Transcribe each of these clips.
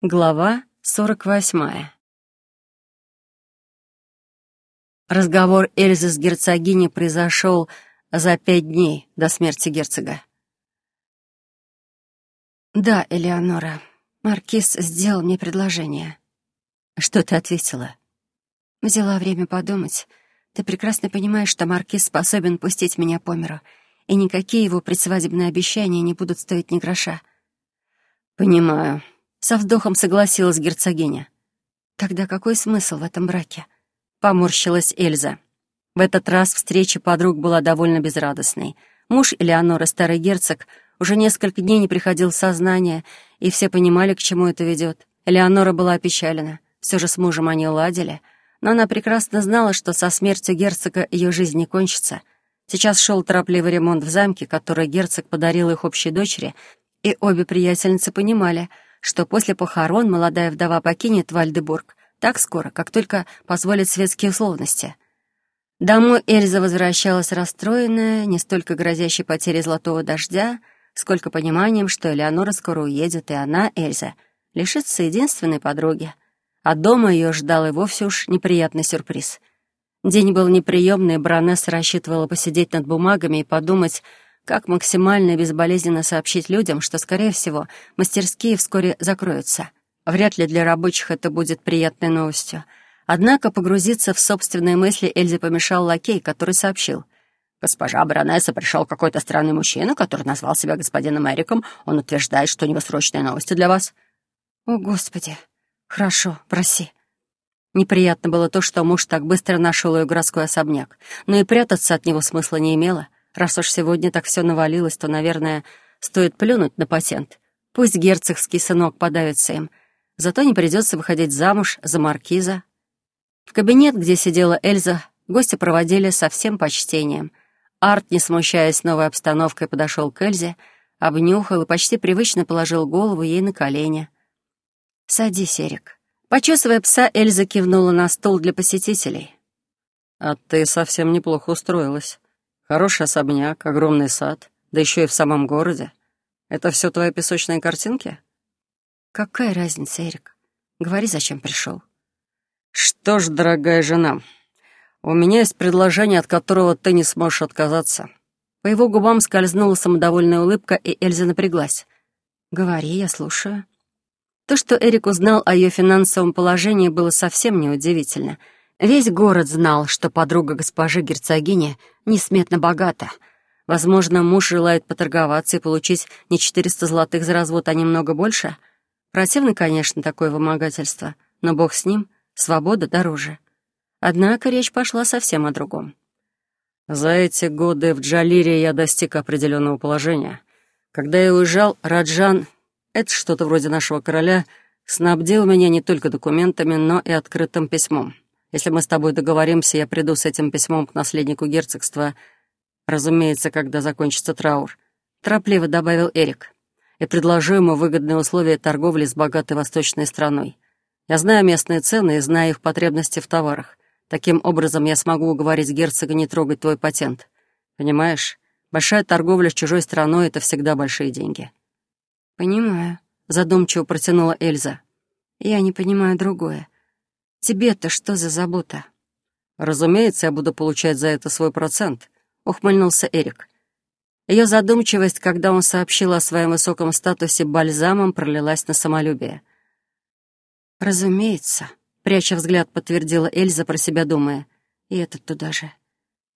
Глава сорок восьмая. Разговор Эльзы с герцогиней произошел за пять дней до смерти герцога. «Да, Элеонора, Маркиз сделал мне предложение». «Что ты ответила?» «Взяла время подумать. Ты прекрасно понимаешь, что Маркиз способен пустить меня по миру, и никакие его предсвадебные обещания не будут стоить ни гроша». «Понимаю», со вздохом согласилась герцогиня. «Тогда какой смысл в этом браке?» Поморщилась Эльза. В этот раз встреча подруг была довольно безрадостной. Муж Элеонора, старый герцог, уже несколько дней не приходил в сознание, и все понимали, к чему это ведет. Элеонора была опечалена. Все же с мужем они уладили. Но она прекрасно знала, что со смертью герцога ее жизнь не кончится. Сейчас шел торопливый ремонт в замке, который герцог подарил их общей дочери, и обе приятельницы понимали — что после похорон молодая вдова покинет Вальдебург так скоро, как только позволят светские условности. Домой Эльза возвращалась расстроенная, не столько грозящей потерей золотого дождя, сколько пониманием, что Элеонора скоро уедет, и она, Эльза, лишится единственной подруги. А дома ее ждал и вовсе уж неприятный сюрприз. День был неприемный, и баронесса рассчитывала посидеть над бумагами и подумать, как максимально безболезненно сообщить людям, что, скорее всего, мастерские вскоре закроются. Вряд ли для рабочих это будет приятной новостью. Однако погрузиться в собственные мысли Эльзе помешал лакей, который сообщил. «Госпожа баронесса, пришел какой-то странный мужчина, который назвал себя господином Эриком. Он утверждает, что у него срочные новости для вас». «О, Господи! Хорошо, проси». Неприятно было то, что муж так быстро нашел ее городской особняк, но и прятаться от него смысла не имело — Раз уж сегодня так все навалилось, то, наверное, стоит плюнуть на патент. Пусть герцогский сынок подавится им. Зато не придется выходить замуж за маркиза. В кабинет, где сидела Эльза, гости проводили со всем почтением. Арт, не смущаясь новой обстановкой, подошел к Эльзе, обнюхал и почти привычно положил голову ей на колени. «Садись, Эрик». Почесывая пса, Эльза кивнула на стол для посетителей. «А ты совсем неплохо устроилась. Хороший особняк, огромный сад, да еще и в самом городе. Это все твои песочные картинки? Какая разница, Эрик? Говори, зачем пришел. Что ж, дорогая жена, у меня есть предложение, от которого ты не сможешь отказаться. По его губам скользнула самодовольная улыбка, и Эльза напряглась. «Говори, я слушаю». То, что Эрик узнал о ее финансовом положении, было совсем неудивительно — Весь город знал, что подруга госпожи герцогини несметно богата. Возможно, муж желает поторговаться и получить не 400 золотых за развод, а немного больше. Противно, конечно, такое вымогательство, но бог с ним, свобода дороже. Однако речь пошла совсем о другом. За эти годы в Джалире я достиг определенного положения. Когда я уезжал, Раджан, это что-то вроде нашего короля, снабдил меня не только документами, но и открытым письмом. Если мы с тобой договоримся, я приду с этим письмом к наследнику герцогства, разумеется, когда закончится траур», — торопливо добавил Эрик, «и предложу ему выгодные условия торговли с богатой восточной страной. Я знаю местные цены и знаю их потребности в товарах. Таким образом, я смогу уговорить герцога не трогать твой патент. Понимаешь, большая торговля с чужой страной — это всегда большие деньги». «Понимаю», — задумчиво протянула Эльза. «Я не понимаю другое. Тебе-то что за забота?» «Разумеется, я буду получать за это свой процент», — ухмыльнулся Эрик. Ее задумчивость, когда он сообщил о своем высоком статусе, бальзамом пролилась на самолюбие. «Разумеется», — пряча взгляд, подтвердила Эльза, про себя думая. «И этот туда же.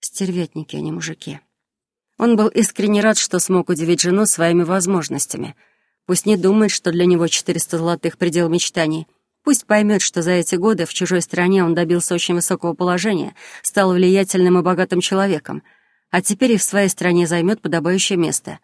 Стервятники, а не мужики». Он был искренне рад, что смог удивить жену своими возможностями. Пусть не думает, что для него 400 золотых — предел мечтаний — Пусть поймет, что за эти годы в чужой стране он добился очень высокого положения, стал влиятельным и богатым человеком, а теперь и в своей стране займет подобающее место.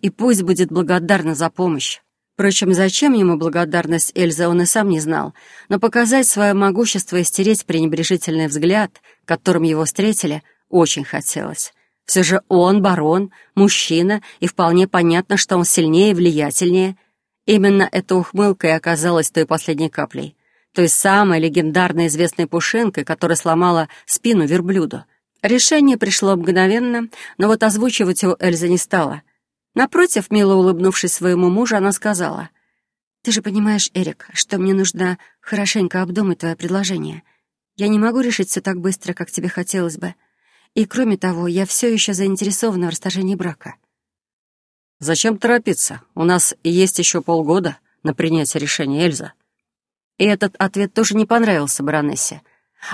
И пусть будет благодарна за помощь. Впрочем, зачем ему благодарность Эльзы, он и сам не знал, но показать свое могущество и стереть пренебрежительный взгляд, которым его встретили, очень хотелось. Все же он барон, мужчина, и вполне понятно, что он сильнее и влиятельнее — Именно эта ухмылка и оказалась той последней каплей. Той самой легендарной известной пушинкой, которая сломала спину верблюду. Решение пришло мгновенно, но вот озвучивать его Эльза не стала. Напротив, мило улыбнувшись своему мужу, она сказала, Ты же понимаешь, Эрик, что мне нужно хорошенько обдумать твое предложение. Я не могу решить все так быстро, как тебе хотелось бы. И кроме того, я все еще заинтересована в расторжении брака. Зачем торопиться? У нас есть еще полгода на принятие решения, Эльза. И этот ответ тоже не понравился баронессе.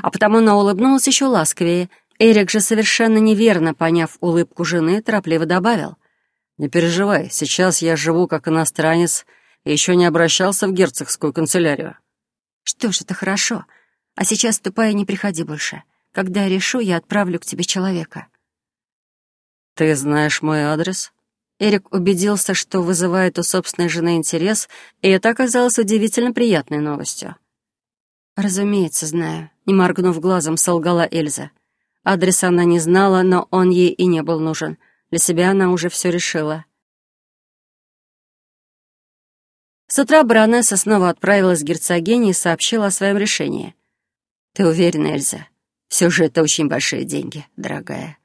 А потому она улыбнулась еще ласковее. Эрик же совершенно неверно, поняв улыбку жены, торопливо добавил. «Не переживай, сейчас я живу как иностранец и еще не обращался в герцогскую канцелярию». «Что ж, это хорошо. А сейчас ступай и не приходи больше. Когда я решу, я отправлю к тебе человека». «Ты знаешь мой адрес?» Эрик убедился, что вызывает у собственной жены интерес, и это оказалось удивительно приятной новостью. «Разумеется, знаю», — не моргнув глазом, солгала Эльза. Адрес она не знала, но он ей и не был нужен. Для себя она уже все решила. С утра баронесса снова отправилась к герцогине и сообщила о своем решении. «Ты уверена, Эльза? Все же это очень большие деньги, дорогая».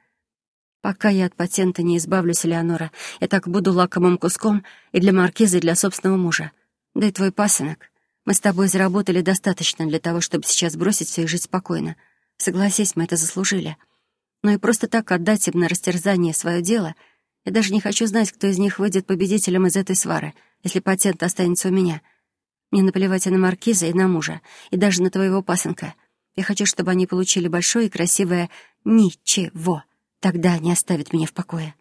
«Пока я от патента не избавлюсь, Леонора, я так буду лакомым куском и для маркиза, и для собственного мужа. Да и твой пасынок. Мы с тобой заработали достаточно для того, чтобы сейчас бросить все и жить спокойно. Согласись, мы это заслужили. Но и просто так отдать им на растерзание свое дело, я даже не хочу знать, кто из них выйдет победителем из этой свары, если патент останется у меня. Мне наплевать и на маркиза, и на мужа, и даже на твоего пасынка. Я хочу, чтобы они получили большое и красивое «ничего». Тогда не оставит меня в покое».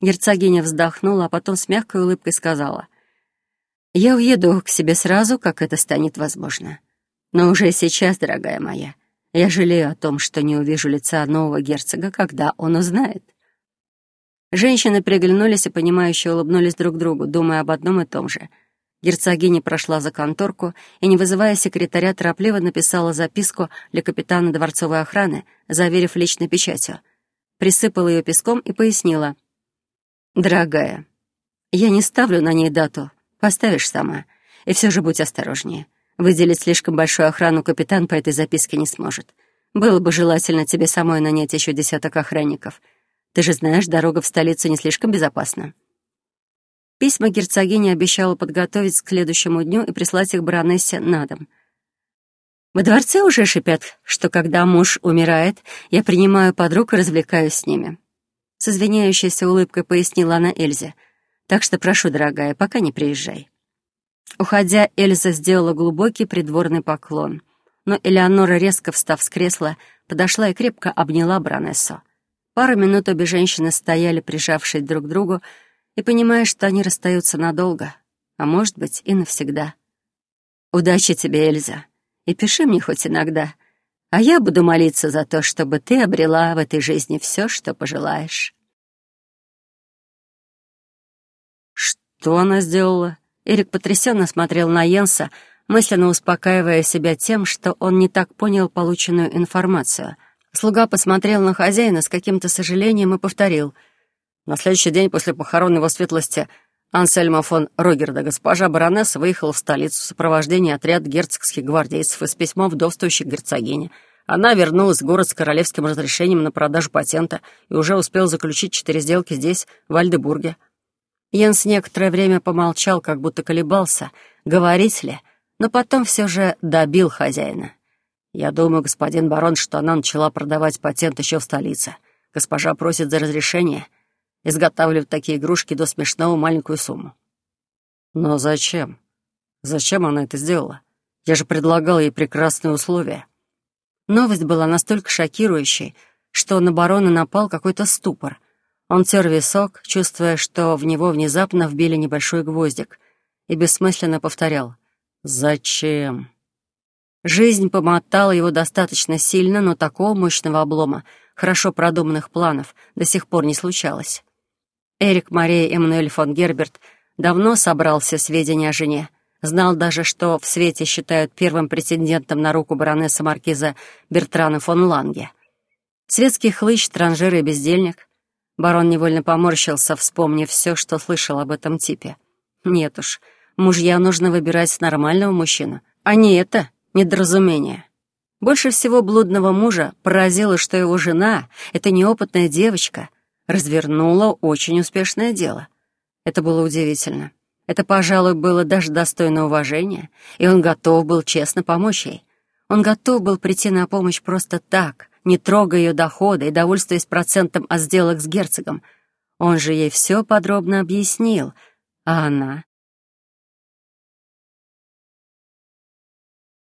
Герцогиня вздохнула, а потом с мягкой улыбкой сказала. «Я уеду к себе сразу, как это станет возможно. Но уже сейчас, дорогая моя, я жалею о том, что не увижу лица нового герцога, когда он узнает». Женщины приглянулись и, понимающе улыбнулись друг другу, думая об одном и том же — Герцогиня прошла за конторку и, не вызывая секретаря, торопливо написала записку для капитана дворцовой охраны, заверив личной печатью. Присыпала ее песком и пояснила. «Дорогая, я не ставлю на ней дату. Поставишь сама. И все же будь осторожнее. Выделить слишком большую охрану капитан по этой записке не сможет. Было бы желательно тебе самой нанять еще десяток охранников. Ты же знаешь, дорога в столицу не слишком безопасна». Письма герцогиня обещала подготовить к следующему дню и прислать их баронессе на дом. Во дворце уже шипят, что когда муж умирает, я принимаю подруг и развлекаюсь с ними. С извиняющейся улыбкой пояснила она Эльзе. Так что прошу, дорогая, пока не приезжай. Уходя, Эльза сделала глубокий придворный поклон. Но Элеонора, резко встав с кресла, подошла и крепко обняла баронессу. Пару минут обе женщины стояли, прижавшись друг к другу, и понимаешь, что они расстаются надолго, а может быть и навсегда. Удачи тебе, Эльза, и пиши мне хоть иногда, а я буду молиться за то, чтобы ты обрела в этой жизни все, что пожелаешь. Что она сделала? Эрик потрясенно смотрел на Йенса, мысленно успокаивая себя тем, что он не так понял полученную информацию. Слуга посмотрел на хозяина с каким-то сожалением и повторил — на следующий день после похорон его светлости Ансельма фон Рогерда госпожа баронесса выехала в столицу в сопровождении отряда герцогских гвардейцев и с письмом вдовствующей герцогини. Она вернулась в город с королевским разрешением на продажу патента и уже успела заключить четыре сделки здесь, в Альдебурге. Йенс некоторое время помолчал, как будто колебался, говорить ли, но потом все же добил хозяина. «Я думаю, господин барон, что она начала продавать патент еще в столице. Госпожа просит за разрешение, изготавливать такие игрушки до смешного маленькую сумму. Но зачем? Зачем она это сделала? Я же предлагал ей прекрасные условия. Новость была настолько шокирующей, что на барона напал какой-то ступор. Он тер висок, чувствуя, что в него внезапно вбили небольшой гвоздик, и бессмысленно повторял «Зачем?». Жизнь помотала его достаточно сильно, но такого мощного облома, хорошо продуманных планов до сих пор не случалось. Эрик Мария Эммануэль фон Герберт давно собрал все сведения о жене, знал даже, что в свете считают первым претендентом на руку баронесса маркиза Бертрана фон Ланге. Светский хлыщ, транжир и бездельник. Барон невольно поморщился, вспомнив все, что слышал об этом типе. Нет уж, мужья нужно выбирать нормального мужчину, а не это недоразумение. Больше всего блудного мужа поразило, что его жена — это неопытная девочка, развернула очень успешное дело. Это было удивительно. Это, пожалуй, было даже достойно уважения, и он готов был честно помочь ей. Он готов был прийти на помощь просто так, не трогая ее дохода и довольствуясь процентом от сделок с герцогом. Он же ей все подробно объяснил, а она